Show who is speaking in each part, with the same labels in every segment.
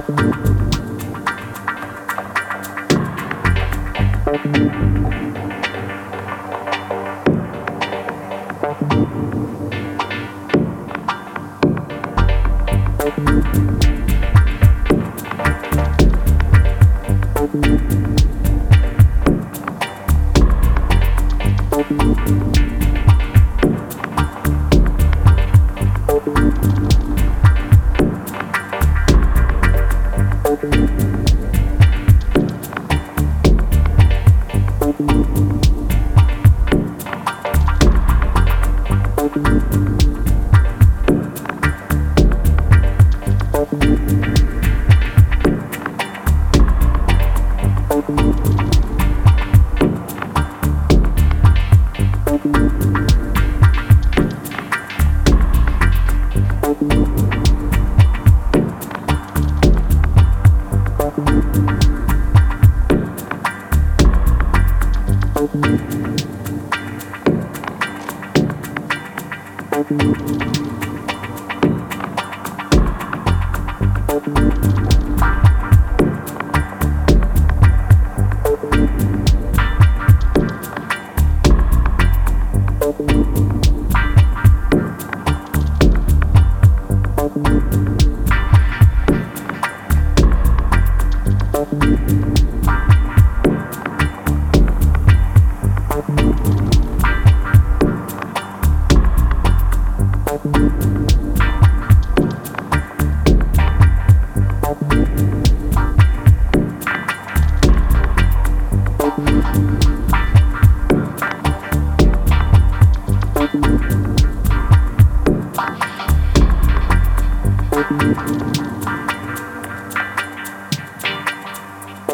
Speaker 1: thank you Thank you.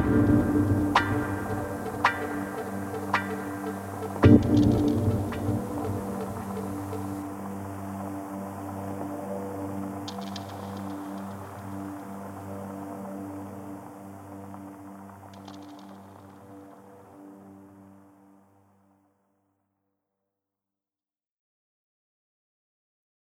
Speaker 1: 何